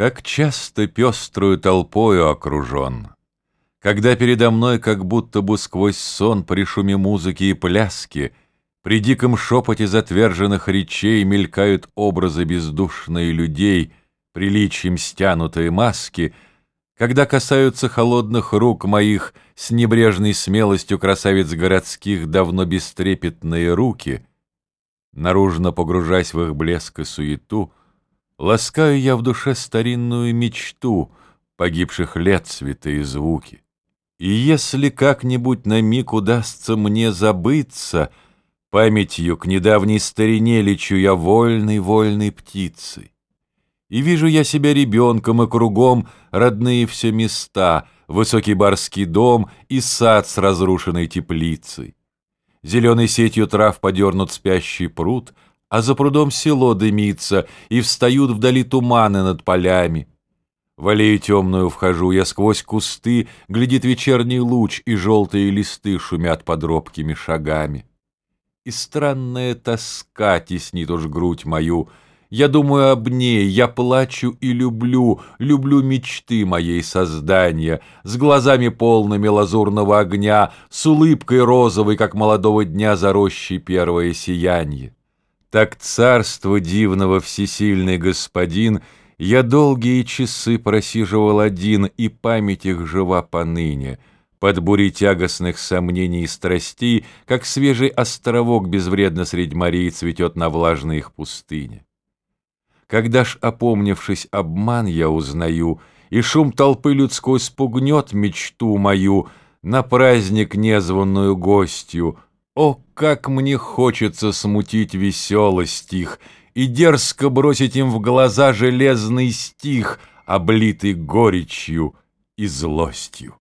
Как часто пеструю толпою окружен, Когда передо мной, как будто бы сквозь сон При шуме музыки и пляски, При диком шепоте затверженных речей Мелькают образы бездушные людей, Приличием стянутые маски, Когда касаются холодных рук моих С небрежной смелостью красавиц городских Давно бестрепетные руки, Наружно погружаясь в их блеск и суету, Ласкаю я в душе старинную мечту Погибших лет святые звуки. И если как-нибудь на миг удастся мне забыться, Памятью к недавней старине лечу я вольной-вольной птицей. И вижу я себя ребенком, и кругом родные все места, Высокий барский дом и сад с разрушенной теплицей. Зеленой сетью трав подернут спящий пруд — а за прудом село дымится, и встают вдали туманы над полями. В аллею темную вхожу, я сквозь кусты, глядит вечерний луч, и желтые листы шумят под робкими шагами. И странная тоска теснит уж грудь мою, я думаю об ней, я плачу и люблю, люблю мечты моей создания, с глазами полными лазурного огня, с улыбкой розовой, как молодого дня за рощей первое сияние. Так царство дивного всесильный господин Я долгие часы просиживал один, И память их жива поныне. Под бурей тягостных сомнений и страстей, Как свежий островок безвредно средь морей Цветет на влажной их пустыне. Когда ж, опомнившись, обман я узнаю, И шум толпы людской спугнет мечту мою На праздник незваную гостью — о, как мне хочется смутить веселость их И дерзко бросить им в глаза железный стих, Облитый горечью и злостью.